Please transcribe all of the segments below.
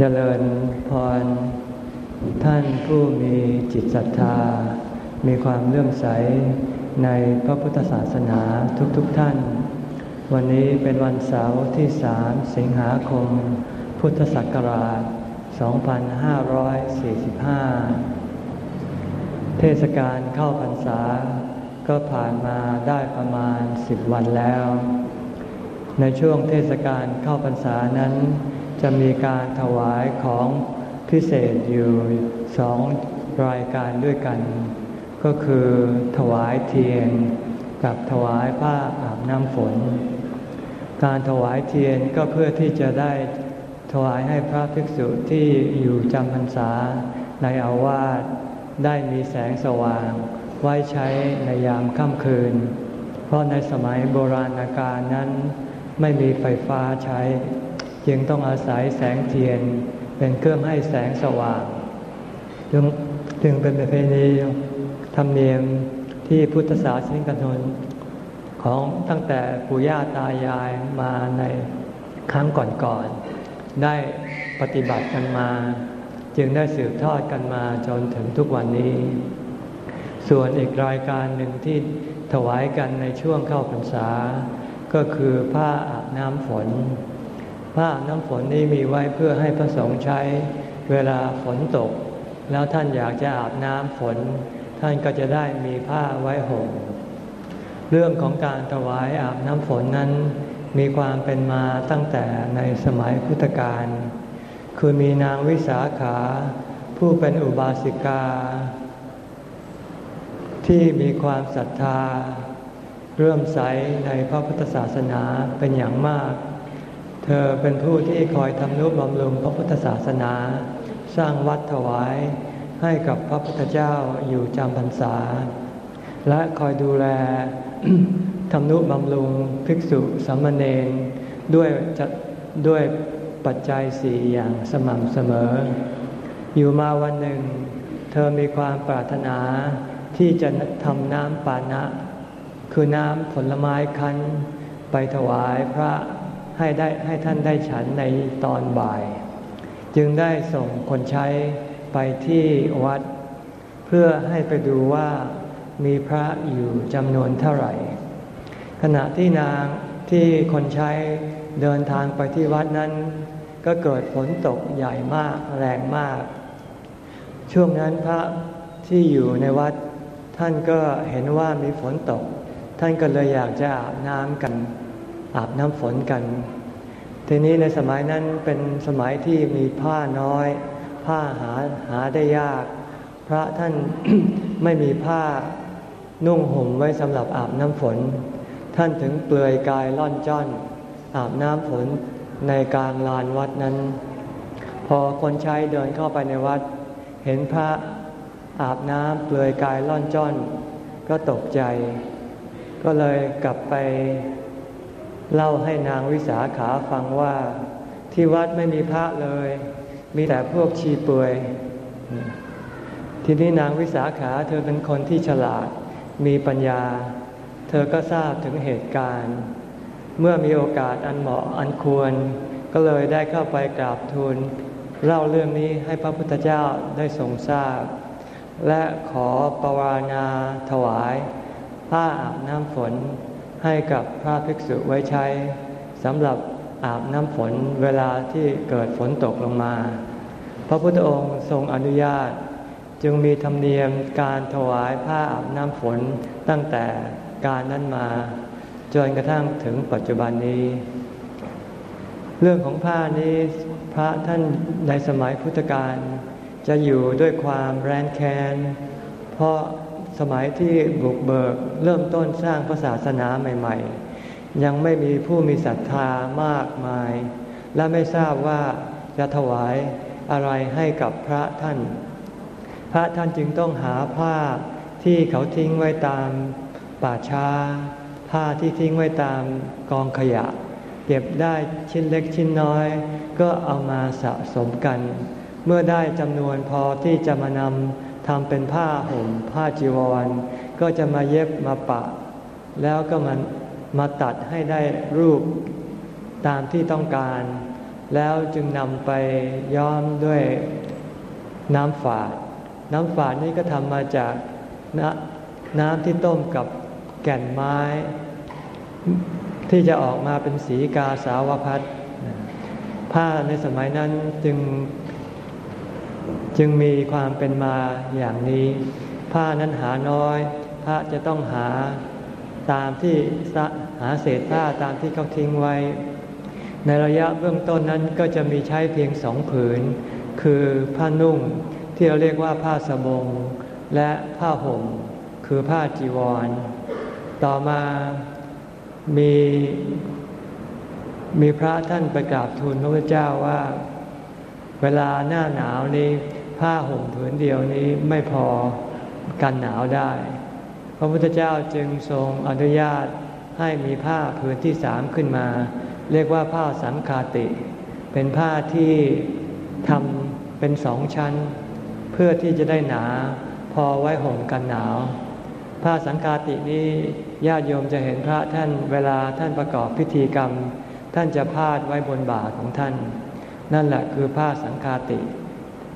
เจริญพร ท่านผู้มีจิตศรัทธา มีความเลื่อมใสในพระพุทธศาสนาทุกๆทท่าน วันนี้เป็นวันเสาร์ที่สามสิงหาคม พุทธศักราช 2545 เทศกาลเข้าพรรษา ก็ผ่านมาได้ประมาณสิบวันแล้ว ในช่วงเทศกาลเข้าพรรษานั้น จะมีการถวายของพิเศษอยู่สองรายการด้วยกัน ก็คือถวายเทียน กับถวายผ้าอาบน้ำฝน การถวายเทียนก็เพื่อที่จะได้ถวายให้พระภิกษุที่อยู่จำพรรษาในอาวาสได้มีแสงสว่าง ไว้ใช้ในยามค่ำคืน เพราะในสมัยโบราณกาลนั้นไม่มีไฟฟ้าใช้ จึงต้องอาศัยแสงเทียนเป็นเครื่องให้แสงสว่างจึงจึงเป็นประเพณีธรรมเนียมที่พุทธศาสนิกชนของตั้งแต่ปู่ย่าตายายมาในครั้งก่อนๆได้ปฏิบัติกันมา จึงได้สืบทอดกันมาจนถึงทุกวันนี้ ส่วนอีกรายการหนึ่งที่ถวายกันในช่วงเข้าพรรษา ก็คือผ้าอาบน้ำฝน ผ้าน้ำฝนนี้มีไว้เพื่อให้พระสงฆ์ใช้เวลาฝนตก แล้วท่านอยากจะอาบน้ำฝน ท่านก็จะได้มีผ้าไว้ห่มเรื่องของการถวายอาบน้ำฝนนั้น มีความเป็นมาตั้งแต่ในสมัยพุทธกาลคือมีนางวิสาขา ผู้เป็นอุบาสิกา ที่มีความศรัทธา เรื่มใสในพระพุทธศาสนาเป็นอย่างมาก เธอเป็นผู้ที่คอยทำนุบำรุงพระพุทธศาสนา สร้างวัดถวายให้กับพระพุทธเจ้าอยู่จำพรรษา และคอยดูแลทำนุบำรุงภิกษุสามเณรด้วยจะด้วยปัจจัยสี่อย่างสม่ำเสมอ อยู่มาวันหนึ่ง เธอมีความปรารถนาที่จะทำน้ำปานะ คือน้ำผลไม้คั้น ไปถวายพระ ให้ได้ให้ท่านได้ฉันในตอนบ่าย จึงได้ส่งคนใช้ไปที่วัด เพื่อให้ไปดูว่ามีพระอยู่จำนวนเท่าไหร่ ขณะที่นางที่คนใช้เดินทางไปที่วัดนั้น ก็เกิดฝนตกใหญ่มากแรงมาก ช่วงนั้นพระที่อยู่ในวัด ท่านก็เห็นว่ามีฝนตก ท่านก็เลยอยากจะอาบน้ำกัน อาบน้ำฝนกัน ทีนี้ในสมัยนั้นเป็นสมัยที่มีผ้าน้อย ผ้าหาหาได้ยาก พระท่านไม่มีผ้านุ่งห่มไว้สำหรับอาบน้ำฝน ท่านถึงเปลือยกายล่อนจ้อน อาบน้ำฝนในกลางลานวัดนั้น พอคนใช้เดินเข้าไปในวัด เห็นพระอาบน้ำเปลือยกายล่อนจ้อน ก็ตกใจ ก็เลยกลับไป เล่าให้นางวิสาขาฟังว่าที่วัดไม่มีพระเลย มีแต่พวกชีเปยทีนี้นางวิสาขาเธอเป็นคนที่ฉลาดมีปัญญา เธอก็ทราบถึงเหตุการณ์ เมื่อมีโอกาสอันเหมาะอันควร ก็เลยได้เข้าไปกราบทูลเล่าเรื่องนี้ให้พระพุทธเจ้าได้ทรงทราบ และขอปวารณาถวาย ผ้าอาบน้ำฝน ให้กับพระภิกษุไว้ใช้สำหรับอาบน้ำฝนเวลาที่เกิดฝนตกลงมา พระพุทธองค์ทรงอนุญาต จึงมีธรรมเนียมการถวายผ้าอาบน้ำฝนตั้งแต่การนั้นมาจนกระทั่งถึงปัจจุบันนี้ เรื่องของผ้านี้พระท่านในสมัยพุทธกาลจะอยู่ด้วยความแร้นแค้นเพราะ สมัยที่บุกเบิกเริ่มต้นสร้างพระศาสนาใหม่ ๆ ยังไม่มีผู้มีศรัทธามากมาย และไม่ทราบว่าจะถวายอะไรให้กับพระท่าน พระท่านจึงต้องหาผ้าที่เขาทิ้งไว้ตามป่าช้า ผ้าที่ทิ้งไว้ตามกองขยะ เก็บได้ชิ้นเล็กชิ้นน้อย ก็เอามาสะสมกัน เมื่อได้จำนวนพอที่จะมานำ ทำเป็นผ้าห่มผ้าจีวร ก็จะมาเย็บมาปะ แล้วก็มันมาตัดให้ได้รูปตามที่ต้องการ แล้วจึงนำไปย้อมด้วยน้ำฝาด น้ำฝาดนี้ก็ทำมาจากนน้ำที่ต้มกับแก่นไม้ ที่จะออกมาเป็นสีกาสาวพัดผ้าในสมัยนั้นจึง จึงมีความเป็นมาอย่างนี้ ผ้านั้นหาน้อย พระจะต้องหาตามที่หาเศษผ้าตามที่เขาทิ้งไว้ ในระยะเบื้องต้นนั้นก็จะมีใช้เพียงสองผืน คือผ้านุ่งที่เราเรียกว่าผ้าสบง และผ้าห่ม คือผ้าจีวร ต่อมามีมีพระท่านไปกราบทูลพระพุทธเจ้าว่า เวลาหน้าหนาวนี้ผ้าห่มผืนเดียวนี้ไม่พอกันหนาวได้ พระพุทธเจ้าจึงทรงอนุญาตให้มีผ้าผืนที่สามขึ้นมา เรียกว่าผ้าสังคาติ เป็นผ้าที่ทำเป็นสองชั้น เพื่อที่จะได้หนาพอไว้ห่มกันหนาว ผ้าสังคาตินี้ญาติโยมจะเห็นพระท่านเวลาท่านประกอบพิธีกรรม ท่านจะพาดไว้บนบ่าของท่าน นั่นแหละคือผ้าสังคาติ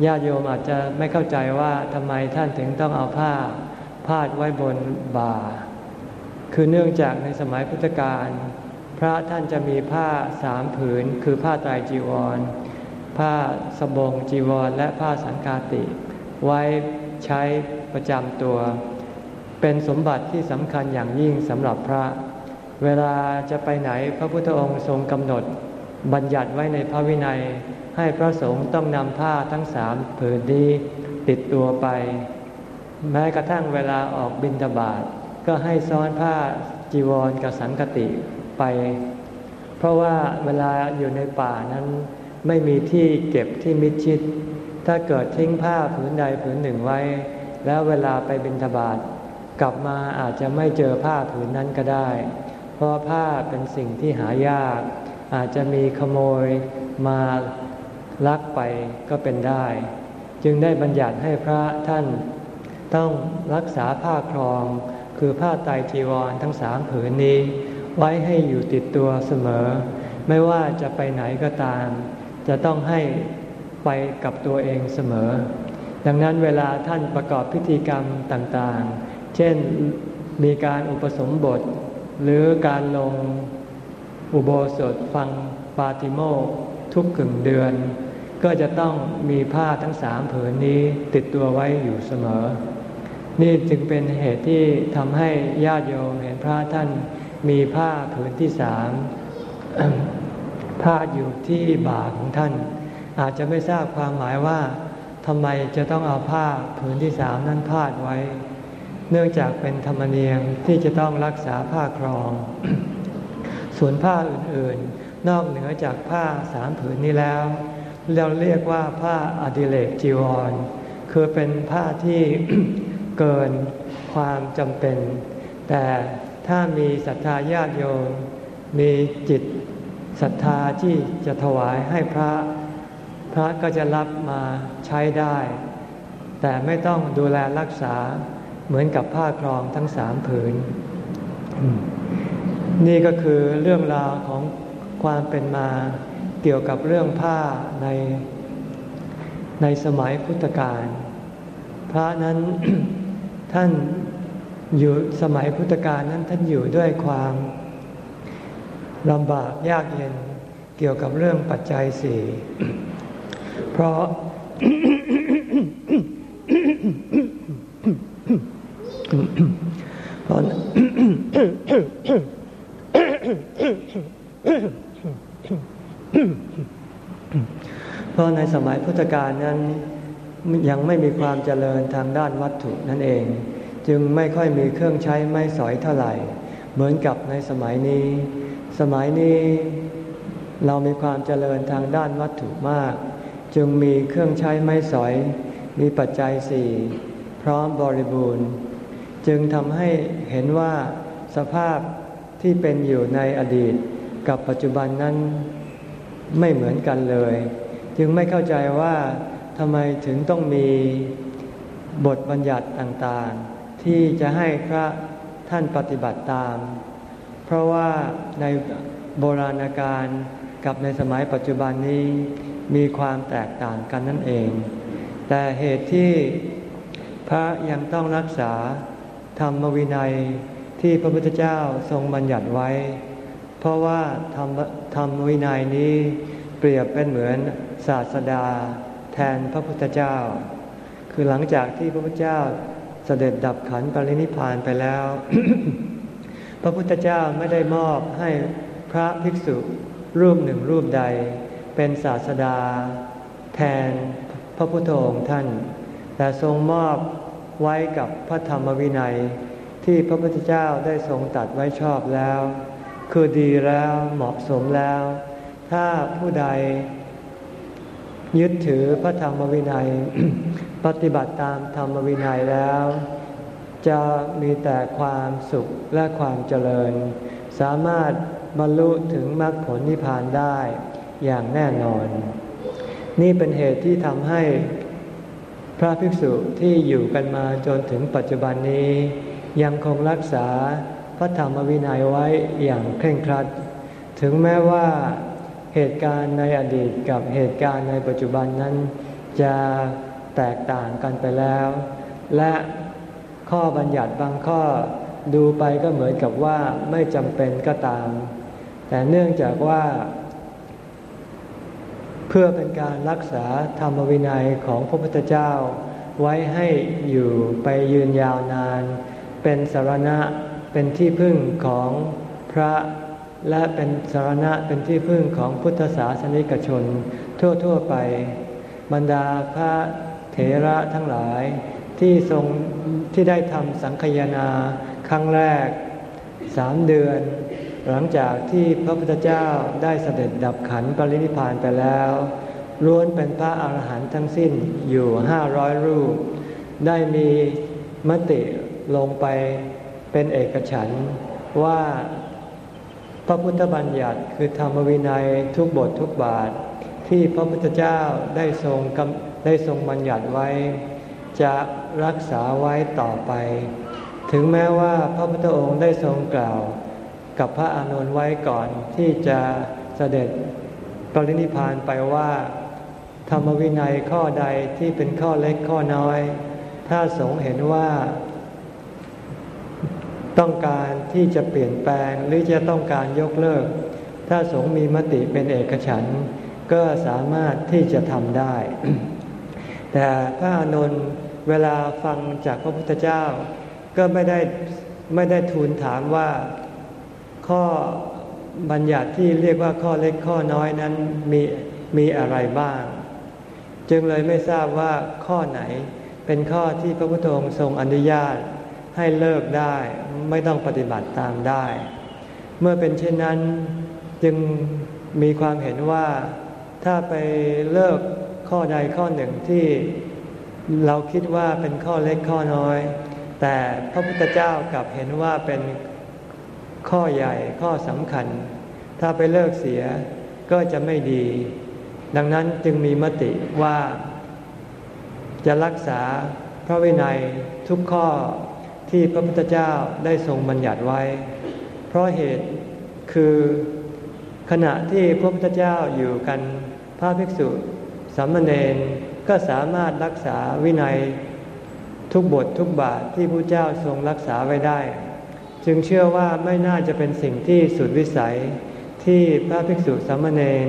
ญาติโยมอาจจะไม่เข้าใจว่าทำไมท่านถึงต้องเอาผ้าพาดไว้บนบ่า คือเนื่องจากในสมัยพุทธกาลพระท่านจะมีผ้าสามผืน คือผ้าไตรจีวร ผ้าสบงจีวร และผ้าสังกาติ ไว้ใช้ประจำตัว เป็นสมบัติที่สำคัญอย่างยิ่งสำหรับพระ เวลาจะไปไหนพระพุทธองค์ทรงกำหนด บัญญัติไว้ในพระวินัย ให้พระสงฆ์ต้องนำผ้าทั้งสามผืนนี้ติดตัวไป แม้กระทั่งเวลาออกบิณฑบาตก็ให้ซ้อนผ้าจีวรกับสังกติไป เพราะว่าเวลาอยู่ในป่านั้นไม่มีที่เก็บที่มิดชิด ถ้าเกิดทิ้งผ้าผืนใดผืนหนึ่งไว้ แล้วเวลาไปบิณฑบาตกลับมาอาจจะไม่เจอผ้าผืนนั้นก็ได้ เพราะผ้าเป็นสิ่งที่หายาก อาจจะมีขโมยมาลักไปก็เป็นได้ จึงได้บัญญัติให้พระท่านต้องรักษาผ้าครอง คือผ้าไตจีวรทั้งสามผืนนี้ ไว้ให้อยู่ติดตัวเสมอ ไม่ว่าจะไปไหนก็ตาม จะต้องให้ไปกับตัวเองเสมอ ดังนั้นเวลาท่านประกอบพิธีกรรมต่างๆ เช่นมีการอุปสมบท หรือการลง อุโบสถฟังปาติโมกทุกกึ่งเดือน ก็จะต้องมีผ้าทั้งสามผืนนี้ติดตัวไว้อยู่เสมอ นี่จึงเป็นเหตุที่ทำให้ญาติโยมเห็นพระท่านมีผ้าผืนที่สามผ้าอยู่ที่บ่าของท่าน อาจจะไม่ทราบความหมายว่าทำไมจะต้องเอาผ้าผืนที่สามนั้นพาดไว้ เนื่องจากเป็นธรรมเนียมที่จะต้องรักษาผ้าครอง ส่วนผ้าอื่นๆ นอกเหนือจากผ้าสามผืนนี้แล้ว เราเรียกว่าผ้าอดิเลกจีวร คือเป็นผ้าที่เกินความจำเป็น แต่ถ้ามีศรัทธาญาติโยมมีจิตศรัทธาที่จะถวายให้พระ พระก็จะรับมาใช้ได้ แต่ไม่ต้องดูแลรักษาเหมือนกับผ้าครองทั้งสามผืน นี่ก็คือเรื่องราวของความเป็นมาเกี่ยวกับเรื่องผ้าในในสมัยพุทธกาลพระนั้นท่านอยู่สมัยพุทธกาลนั้นท่านอยู่ด้วยความลำบากยากเย็นเกี่ยวกับเรื่องปัจจัยสี่เพราะ เพราะ เพราะในสมัยพุทธกาลนั้นยังไม่มีความเจริญทางด้านวัตถุนั่นเอง จึงไม่ค่อยมีเครื่องใช้ไม้สอยเท่าไหร่ เหมือนกับในสมัยนี้ สมัยนี้เรามีความเจริญทางด้านวัตถุมาก จึงมีเครื่องใช้ไม้สอย มีปัจจัยสี่พร้อมบริบูรณ์ จึงทำให้เห็นว่าสภาพ ที่เป็นอยู่ในอดีตกับปัจจุบันนั้นไม่เหมือนกันเลย จึงไม่เข้าใจว่าทำไมถึงต้องมีบทบัญญัติต่างๆ ที่จะให้พระท่านปฏิบัติตาม เพราะว่าในโบราณกาลกับในสมัยปัจจุบันนี้มีความแตกต่างกันนั่นเอง แต่เหตุที่พระยังต้องรักษาธรรมวินัย ที่พระพุทธเจ้าทรงบัญญัติไว้ เพราะว่าธรรมธรรมวินัยนี้เปรียบเป็นเหมือนศาสดา แทนพระพุทธเจ้า คือหลังจากที่พระพุทธเจ้าเสด็จดับขันปรินิพานไปแล้ว พระพุทธเจ้าไม่ได้มอบให้พระภิกษุรูปหนึ่งรูปใด เป็นศาสดา แทนพระพุทธองค์ท่าน แต่ทรงมอบไว้กับพระธรรมวินัย ที่พระพุทธเจ้าได้ทรงตัดไว้ชอบแล้ว คือดีแล้วเหมาะสมแล้ว ถ้าผู้ใด ยึดถือพระธรรมวินัย ปฏิบัติตามธรรมวินัยแล้ว จะมีแต่ความสุขและความเจริญ สามารถบรรลุถึงมรรคผลนิพพานได้อย่างแน่นอน นี่เป็นเหตุที่ทำให้พระภิกษุที่อยู่กันมาจนถึงปัจจุบันนี้ ยังคงรักษาพระธรรมวินัยไว้อย่างเคร่งครัด ถึงแม้ว่าเหตุการณ์ในอดีตกับเหตุการณ์ในปัจจุบันนั้น จะแตกต่างกันไปแล้ว และข้อบัญญัติบางข้อดูไปก็เหมือนกับว่าไม่จำเป็นก็ตาม แต่เนื่องจากว่า เพื่อเป็นการรักษาธรรมวินัยของพระพุทธเจ้า ไว้ให้อยู่ไปยืนยาวนาน เป็นสารณะเป็นที่พึ่งของพระและเป็นสารณะเป็นที่พึ่งของพุทธศาสนิกชน ทั่วๆไป บรรดาพระเถระทั้งหลายที่ทรงที่ได้ทำสังคยนาครั้งแรกสามเดือน หลังจากที่พระพุทธเจ้าได้เสด็จดับขันปรินิพานไปแล้วล้วนเป็นพระอาหารหันต์ทั้งสิ้นอยู่ห้าร้อยรูป ได้มีมติ ลงไปเป็นเอกฉันว่าพระพุทธบัญญัติคือธรรมวินัยทุกบททุกบาท ที่พระพุทธเจ้าได้ทรงได้ทรงบัญญัติไว้ จะรักษาไว้ต่อไป ถึงแม้ว่าพระพุทธองค์ได้ทรงกล่าว กับพระอานนท์ไว้ก่อนที่จะเสด็จปรินิพานไปว่า ธรรมวินัยข้อใดที่เป็นข้อเล็กข้อน้อย ถ้าสงเห็นว่า ต้องการที่จะเปลี่ยนแปลงหรือจะต้องการยกเลิก ถ้าสงมีมติเป็นเอกฉันก็สามารถที่จะทำได้ แต่พระอานนท์เวลาฟังจากพระพุทธเจ้า ก็ไม่ได้ไม่ได้ทูลถามว่าข้อบัญญัติที่เรียกว่าข้อเล็กข้อน้อยนั้นมีมีอะไรบ้าง จึงเลยไม่ทราบว่าข้อไหนเป็นข้อที่พระพุทธองค์ทรงอนุญาต ให้เลิกได้ไม่ต้องปฏิบัติตามได้ เมื่อเป็นเช่นนั้นจึงมีความเห็นว่าถ้าไปเลิกข้อใดข้อหนึ่งที่เราคิดว่าเป็นข้อเล็กข้อน้อย แต่พระพุทธเจ้ากลับเห็นว่าเป็นข้อใหญ่ข้อสำคัญ ถ้าไปเลิกเสียก็จะไม่ดี ดังนั้นจึงมีมติว่า จะรักษาพระวินัยทุกข้อ ที่พระพุทธเจ้าได้ทรงบัญญัติไว้ เพราะเหตุคือขณะที่พระพุทธเจ้าอยู่กันพระภิกษุสามเณรก็สามารถรักษาวินัยทุกบททุกบาทที่พระเจ้าทรงรักษาไว้ได้ จึงเชื่อว่าไม่น่าจะเป็นสิ่งที่สุดวิสัยที่พระภิกษุสามเณร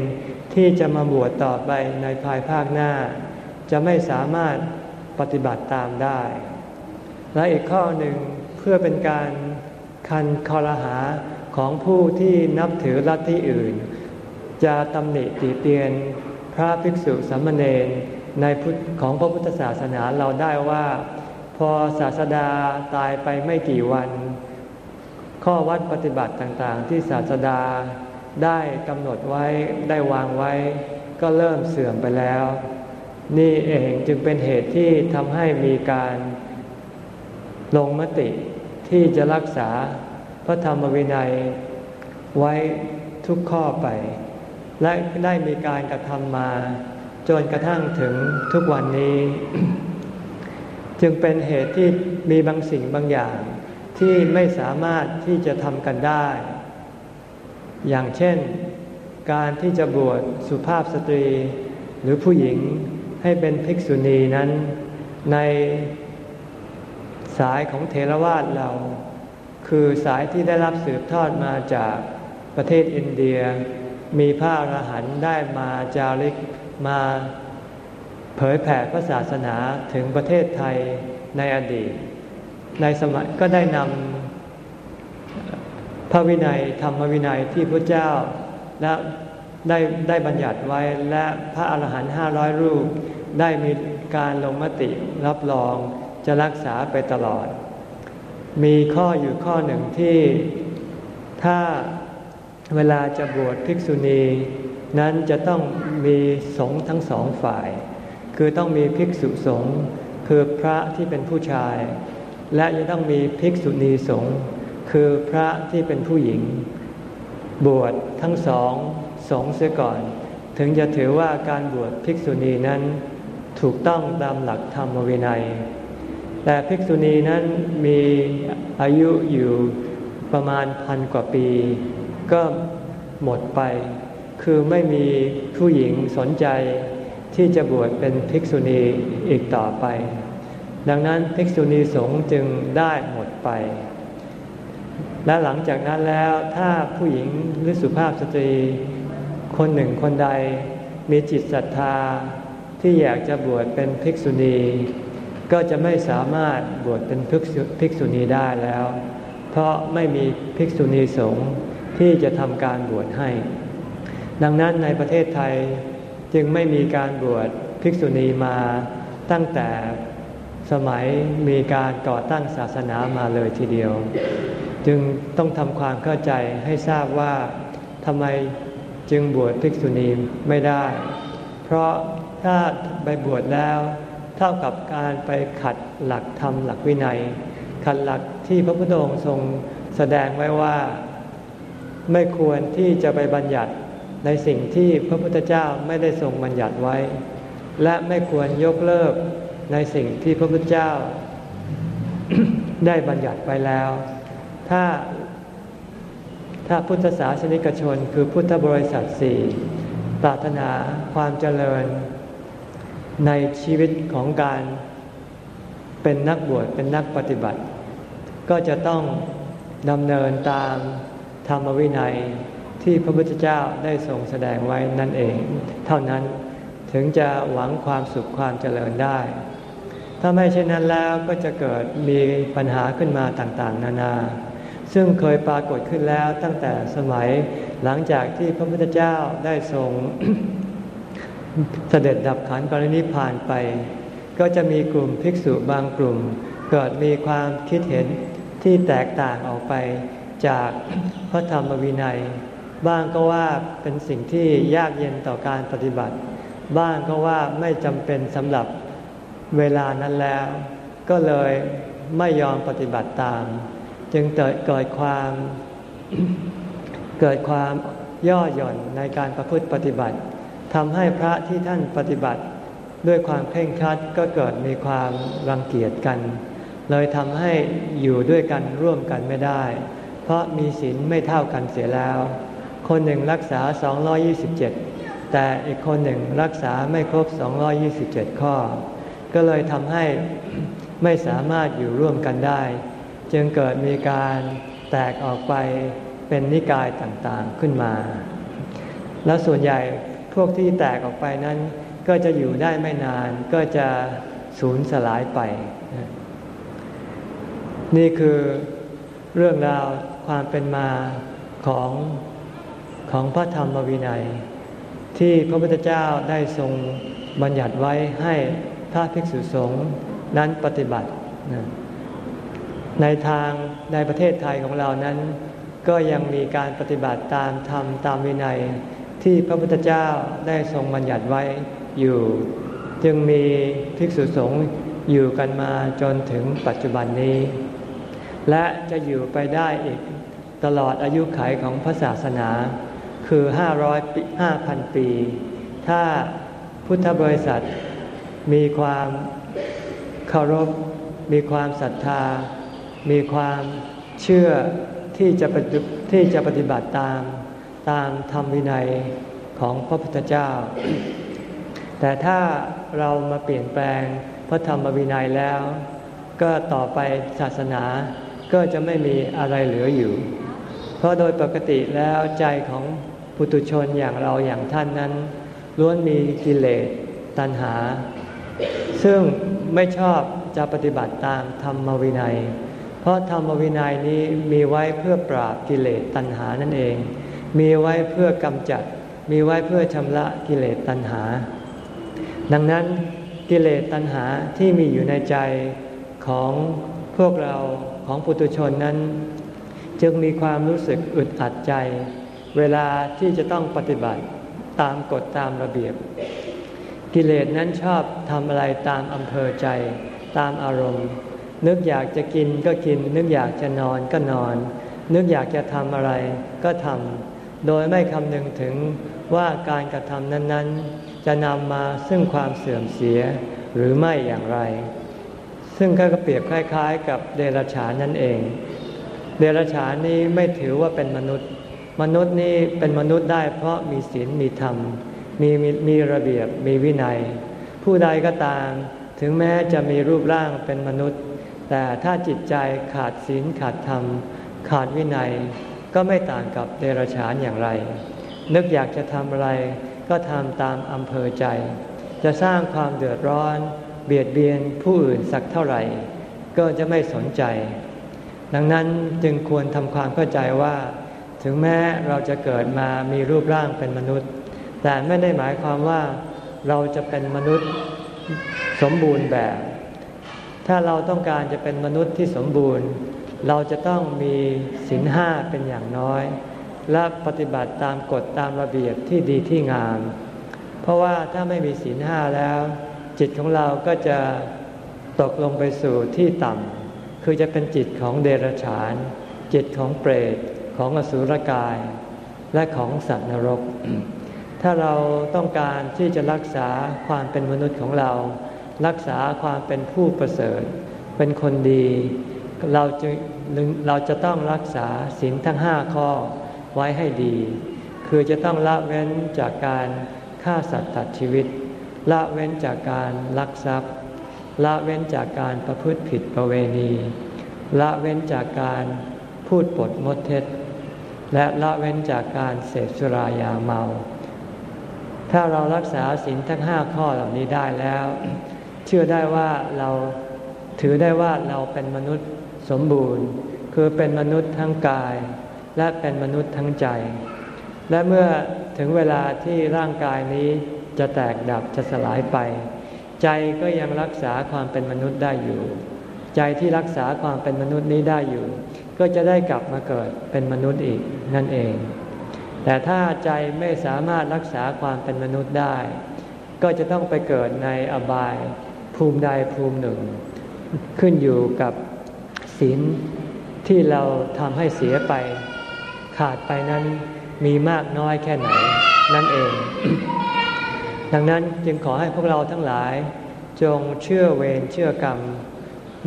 ที่จะมาบวชต่อไปในภายภาคหน้า จะไม่สามารถปฏิบัติตามได้ และอีกข้อหนึ่งเพื่อเป็นการคันคอรหาของผู้ที่นับถือลัทธิอื่น จะตำหนิตีเตียนพระภิกษุสามเณรในของพระพุทธศาสนาเราได้ว่า พอศาสดาตายไปไม่กี่วัน ข้อวัดปฏิบัติต่างๆ ที่ศาสดาได้กำหนดไว้ได้วางไว้ ก็เริ่มเสื่อมไปแล้ว นี่เองจึงเป็นเหตุที่ทำให้มีการ ลงมติที่จะรักษาพระธรรมวินัยไว้ทุกข้อไป และได้มีการกระทำมาจนกระทั่งถึงทุกวันนี้ จึงเป็นเหตุที่มีบางสิ่งบางอย่างที่ไม่สามารถที่จะทำกันได้ อย่างเช่น การที่จะบวชสุภาพสตรีหรือผู้หญิงให้เป็นภิกษุณีนั้น ใน สายของเทรวาสเรา คือสายที่ได้รับสืบทอดมาจากประเทศอินเดีย มีพระอรหันต์ได้มาจาริกมาเผยแผ่พระศาสนาถึงประเทศไทยในอดีต ในสมัยก็ได้นำพระวินัยธรรมวินัยที่พระเจ้าและได้ได้บัญญัติไว้และพระอาหารหันต์ห้าร้อยรูป ได้มีการลงมติรับรอง จะรักษาไปตลอด มีข้ออยู่ข้อหนึ่งที่ถ้าเวลาจะบวชภิกษุณีนั้นจะต้องมีสงฆ์ทั้งสองฝ่าย คือต้องมีภิกษุสงฆ์คือพระที่เป็นผู้ชาย และจะต้องมีภิกษุณีสงฆ์คือพระที่เป็นผู้หญิง บวชทั้งสองสงฆ์เสียก่อน ถึงจะถือว่าการบวชภิกษุณีนั้นถูกต้องตามหลักธรรมวินัย แต่ภิกษุณีนั้นมีอายุอยู่ประมาณพันกว่าปี ก็หมดไป คือไม่มีผู้หญิงสนใจที่จะบวชเป็นภิกษุณีอีกต่อไป ดังนั้นภิกษุณีสงฆ์จึงได้หมดไป และหลังจากนั้นแล้วถ้าผู้หญิงหรือสุภาพสตรี คนหนึ่งคนใดมีจิตศรัทธาที่อยากจะบวชเป็นภิกษุณี ก็จะไม่สามารถบวชเป็นภิกษุณีได้แล้ว เพราะไม่มีภิกษุณีสงฆ์ที่จะทำการบวชให้ ดังนั้นในประเทศไทยจึงไม่มีการบวชภิกษุณีมาตั้งแต่สมัยมีการก่อตั้งศาสนามาเลยทีเดียว จึงต้องทำความเข้าใจให้ทราบว่าทำไมจึงบวชภิกษุณีไม่ได้ เพราะถ้าไปบวชแล้ว เท่ากับการไปขัดหลักธรรมหลักวินัย ขัดหลักที่พระพุทธองค์ทรงแสดงไว้ว่า ไม่ควรที่จะไปบัญญัติในสิ่งที่พระพุทธเจ้าไม่ได้ทรงบัญญัติไว้ และไม่ควรยกเลิกในสิ่งที่พระพุทธเจ้า ได้บัญญัติไปแล้ว ถ้าถ้าพุทธศาสนิกชนคือพุทธบริษัทสี่ปรารถนาความเจริญ ในชีวิตของการเป็นนักบวชเป็นนักปฏิบัติ ก็จะต้องดำเนินตามธรรมวินัยที่พระพุทธเจ้าได้ทรงแสดงไว้นั่นเอง เท่านั้นถึงจะหวังความสุขความเจริญได้ ถ้าไม่เช่นนั้นแล้วก็จะเกิดมีปัญหาขึ้นมาต่างๆ นานา ซึ่งเคยปรากฏขึ้นแล้วตั้งแต่สมัยหลังจากที่พระพุทธเจ้าได้ทรง เสด็จดับขันปรินิพานไป ก็จะมีกลุ่มภิกษุบางกลุ่ม เกิดมีความคิดเห็นที่แตกต่างออกไปจากพระธรรมวินัย บ้างก็ว่าเป็นสิ่งที่ยากเย็นต่อการปฏิบัติ บ้างก็ว่าไม่จำเป็นสำหรับเวลานั้นแล้ว ก็เลยไม่ยอมปฏิบัติตาม จึงเกิดความเกิดความย่อหย่อนในการประพฤติปฏิบัติ ทำให้พระที่ท่านปฏิบัติด้วยความเคร่งครัดก็เกิดมีความรังเกียจกัน เลยทำให้อยู่ด้วยกันร่วมกันไม่ได้ เพราะมีศีลไม่เท่ากันเสียแล้ว คนหนึ่งรักษา 227 แต่อีกคนหนึ่งรักษาไม่ครบ 227 ข้อ ก็เลยทำให้ไม่สามารถอยู่ร่วมกันได้ จึงเกิดมีการแตกออกไปเป็นนิกายต่างๆขึ้นมา และส่วนใหญ่ พวกที่แตกออกไปนั้น ก็จะอยู่ได้ไม่นานก็จะสูญสลายไป นี่คือเรื่องราวความเป็นมาของของพระธรรมวินัย ที่พระพุทธเจ้าได้ทรงบัญญัติไว้ให้พระภิกษุสงฆ์นั้นปฏิบัติ ในทางในประเทศไทยของเรานั้น ก็ยังมีการปฏิบัติตามธรรมตามวินัย ที่พระพุทธเจ้าได้ทรงบัญญัติไว้อยู่ จึงมีภิกษุสงฆ์อยู่กันมาจนถึงปัจจุบันนี้ และจะอยู่ไปได้อีกตลอดอายุขัยของพระศาสนา คือ 500ปี5,000 ปี ถ้าพุทธบริษัทมีความเคารพ มีความศรัทธา มีความเชื่อที่จะที่จะปฏิบัติตาม ตามธรรมวินัยของพระพุทธเจ้า แต่ถ้าเรามาเปลี่ยนแปลงพระธรรมวินัยแล้ว ก็ต่อไปศาสนาก็จะไม่มีอะไรเหลืออยู่ เพราะโดยปกติแล้วใจของปุตุชนอย่างเราอย่างท่านนั้นล้วนมีกิเลสตัณหา ซึ่งไม่ชอบจะปฏิบัติตามธรรมวินัย เพราะธรรมวินัยนี้มีไว้เพื่อปราบกิเลสตัณหานั่นเอง มีไว้เพื่อกำจัด มีไว้เพื่อชำระกิเลสตัณหา ดังนั้นกิเลสตัณหาที่มีอยู่ในใจของพวกเราของปุตุชนนั้น จึงมีความรู้สึกอึดอัดใจ เวลาที่จะต้องปฏิบัติตามกฎตามระเบียบ กิเลสนั้นชอบทำอะไรตามอำเภอใจ ตามอารมณ์ นึกอยากจะกินก็กิน นึกอยากจะนอนก็นอน นึกอยากจะทำอะไรก็ทำ โดยไม่คำนึงถึงว่าการกระทำนั้น ๆ จะนำมาซึ่งความเสื่อมเสียหรือไม่อย่างไร ซึ่งก็เปรียบคล้าย ๆ กับเดรัจฉานนั่นเอง เดรัจฉานนี้ไม่ถือว่าเป็นมนุษย์ มนุษย์นี่เป็นมนุษย์ได้เพราะมีศีลมีธรรม มีมีระเบียบมีวินัย ผู้ใดก็ตาม ถึงแม้จะมีรูปร่างเป็นมนุษย์ แต่ถ้าจิตใจขาดศีลขาดธรรม ขาดวินัย ก็ไม่ต่างกับเดรัจฉานอย่างไร นึกอยากจะทำอะไร ก็ทำตามอำเภอใจ จะสร้างความเดือดร้อน เบียดเบียนผู้อื่นสักเท่าไหร่ ก็จะไม่สนใจ ดังนั้นจึงควรทำความเข้าใจว่า ถึงแม้เราจะเกิดมามีรูปร่างเป็นมนุษย์ แต่ไม่ได้หมายความว่าเราจะเป็นมนุษย์สมบูรณ์แบบ ถ้าเราต้องการจะเป็นมนุษย์ที่สมบูรณ์ เราจะต้องมีศีลห้าเป็นอย่างน้อย และปฏิบัติตามกฎตามระเบียบที่ดีที่งาม เพราะว่าถ้าไม่มีศีลห้าแล้ว จิตของเราก็จะตกลงไปสู่ที่ต่ำคือจะเป็นจิตของเดรัจฉาน จิตของเปรตของอสุรกาย และของสัตว์นรก ถ้าเราต้องการที่จะรักษาความเป็นมนุษย์ของเรา รักษาความเป็นผู้ประเสริฐ เป็นคนดี เราจะเราจะต้องรักษาศีลทั้งห้าข้อไว้ให้ดี คือจะต้องละเว้นจากการฆ่าสัตว์ตัดชีวิต ละเว้นจากการลักทรัพย์ ละเว้นจากการประพฤติผิดประเวณี ละเว้นจากการพูดปดมดเท็จ และละเว้นจากการเสพสุรายาเมา ถ้าเรารักษาศีลทั้งห้าข้อเหล่านี้ได้แล้ว เชื่อได้ว่าเราถือได้ว่าเราเป็นมนุษย์ สมบูรณ์ คือเป็นมนุษย์ทั้งกาย และเป็นมนุษย์ทั้งใจ และเมื่อถึงเวลาที่ร่างกายนี้จะแตกดับจะสลายไป ใจก็ยังรักษาความเป็นมนุษย์ได้อยู่ ใจที่รักษาความเป็นมนุษย์นี้ได้อยู่ ก็จะได้กลับมาเกิดเป็นมนุษย์อีกนั่นเอง แต่ถ้าใจไม่สามารถรักษาความเป็นมนุษย์ได้ ก็จะต้องไปเกิดในอบายภูมิใดภูมิหนึ่ง ขึ้นอยู่กับ ศีลที่เราทำให้เสียไป ขาดไปนั้นมีมากน้อยแค่ไหนนั่นเอง ดังนั้นจึงขอให้พวกเราทั้งหลาย จงเชื่อเวรเชื่อกรรม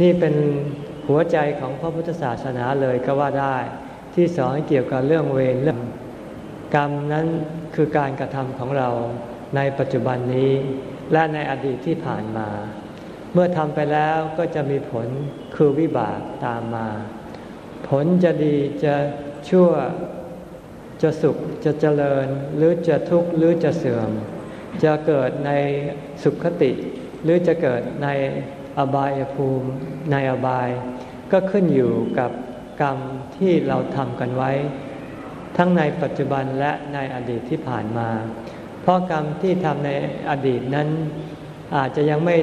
นี่เป็นหัวใจของพระพุทธศาสนาเลยก็ว่าได้ ที่สอนเกี่ยวกับเรื่องเวรเรื่องกรรมนั้นคือการกระทำของเราในปัจจุบันนี้และในอดีตที่ผ่านมา เมื่อทำไปแล้วก็จะมีผลคือวิบากตามมา ผลจะดีจะชั่วจะสุขจะเจริญหรือจะทุกข์หรือจะเสื่อม จะเกิดในสุขคติ หรือจะเกิดในอบายภูมิในอบาย ก็ขึ้นอยู่กับกรรมที่เราทำกันไว้ ทั้งในปัจจุบันและในอดีตที่ผ่านมา เพราะกรรมที่ทำในอดีตนั้น อาจจะยังไม่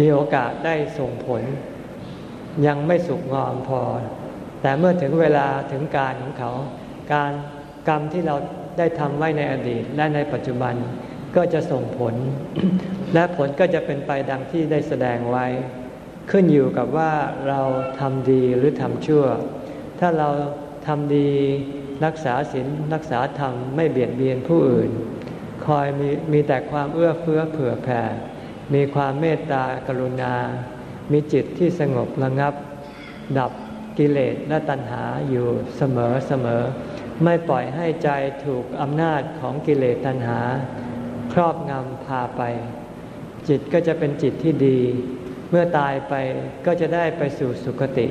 มีโอกาสได้ส่งผล ยังไม่สุกงอมพอ แต่เมื่อถึงเวลาถึงการของเขา การกรรมที่เราได้ทำไว้ในอดีตและในปัจจุบันก็จะส่งผล และผลก็จะเป็นไปดังที่ได้แสดงไว้ ขึ้นอยู่กับว่าเราทำดีหรือทำชั่ว ถ้าเราทำดีรักษาศีลรักษาธรรมไม่เบียดเบียนผู้อื่น คอยมีมีแต่ความเอื้อเฟื้อเผื่อแผ่ มีความเมตตากรุณา มีจิตที่สงบระงับ ดับกิเลสและตัณหาอยู่เสมอเสมอ ไม่ปล่อยให้ใจถูกอำนาจของกิเลสตัณหา ครอบงำพาไป จิตก็จะเป็นจิตที่ดี เมื่อตายไปก็จะได้ไปสู่สุคติ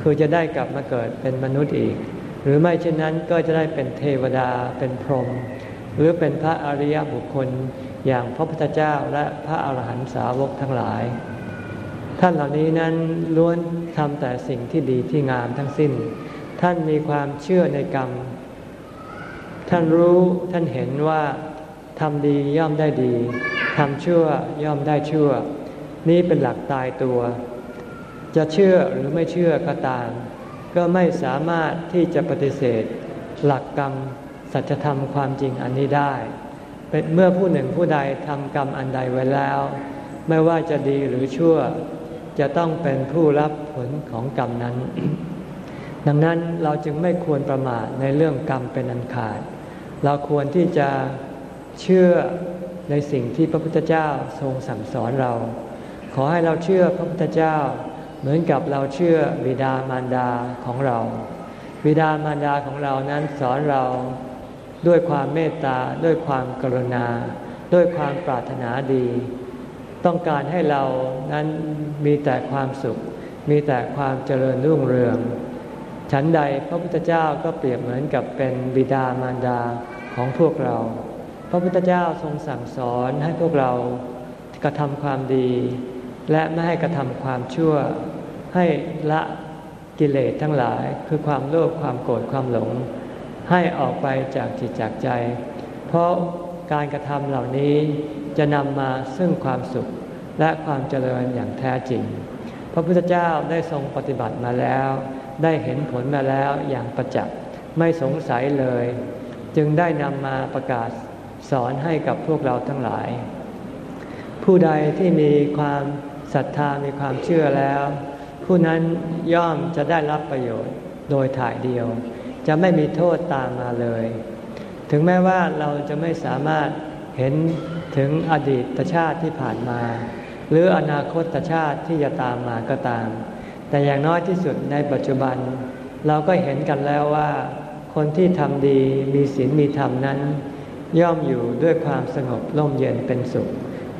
คือจะได้กลับมาเกิดเป็นมนุษย์อีก หรือไม่เช่นนั้นก็จะได้เป็นเทวดาเป็นพรหมหรือเป็นพระอริยบุคคล อย่างพระพุทธเจ้าและพระอาหารหันตสาวกทั้งหลาย ท่านเหล่านี้นั้นล้วนทำแต่สิ่งที่ดีที่งามทั้งสิ้น ท่านมีความเชื่อในกรรม ท่านรู้ท่านเห็นว่าทำดีย่อมได้ดีทำชั่วย่อมได้ชั่ว นี่เป็นหลักตายตัว จะเชื่อหรือไม่เชื่อก็ตาม ก็ไม่สามารถที่จะปฏิเสธ หลักกรรมสัจธรรมความจริงอันนี้ได้ เมื่อผู้หนึ่งผู้ใดทำกรรมอันใดไว้แล้ว ไม่ว่าจะดีหรือชั่ว จะต้องเป็นผู้รับผลของกรรมนั้น ดังนั้นเราจึงไม่ควรประมาทในเรื่องกรรมเป็นอันขาด เราควรที่จะเชื่อในสิ่งที่พระพุทธเจ้าทรงสั่งสอนเรา ขอให้เราเชื่อพระพุทธเจ้า เหมือนกับเราเชื่อบิดามารดาของเรา บิดามารดาของเรานั้นสอนเรา ด้วยความเมตตาด้วยความกรุณา ด้วยความปรารถนาดี ต้องการให้เรานั้นมีแต่ความสุข มีแต่ความเจริญรุ่งเรือง ฉันใดพระพุทธเจ้าก็เปรียบเหมือนกับเป็นบิดามารดาของพวกเรา พระพุทธเจ้าทรงสั่งสอนให้พวกเรากระทำความดี และไม่ให้กระทำความชั่ว ให้ละกิเลสทั้งหลายคือความโลภความโกรธความหลง ให้ออกไปจากจิตจากใจ เพราะการกระทำเหล่านี้จะนำมาซึ่งความสุขและความเจริญอย่างแท้จริง พระพุทธเจ้าได้ทรงปฏิบัติมาแล้ว ได้เห็นผลมาแล้วอย่างประจักษ์ไม่สงสัยเลย จึงได้นำมาประกาศสอนให้กับพวกเราทั้งหลาย ผู้ใดที่มีความศรัทธามีความเชื่อแล้ว ผู้นั้นย่อมจะได้รับประโยชน์โดยถ่ายเดียว จะไม่มีโทษตามมาเลย ถึงแม้ว่าเราจะไม่สามารถเห็นถึงอดีตชาติที่ผ่านมา หรืออนาคตชาติที่จะตามมาก็ตาม แต่อย่างน้อยที่สุดในปัจจุบัน เราก็เห็นกันแล้วว่า คนที่ทำดีมีศีลมีธรรมนั้น ย่อมอยู่ด้วยความสงบร่มเย็นเป็นสุข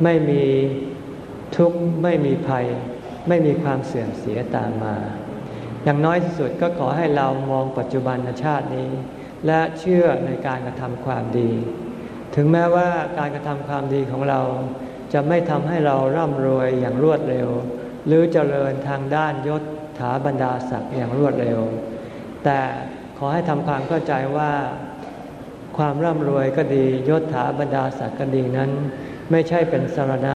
ไม่มีทุกข์ไม่มีภัย ไม่มีความเสื่อมเสียตามมา อย่างน้อยที่สุดก็ขอให้เรามองปัจจุบันชาตินี้ และเชื่อในการกระทำความดี ถึงแม้ว่าการกระทำความดีของเรา จะไม่ทำให้เราร่ำรวยอย่างรวดเร็ว หรือเจริญทางด้านยศถาบรรดาศักดิ์อย่างรวดเร็ว แต่ขอให้ทำความเข้าใจว่า ความร่ำรวยก็ดียศถาบรรดาศักดิ์ก็ดีนั้น ไม่ใช่เป็นสารณะ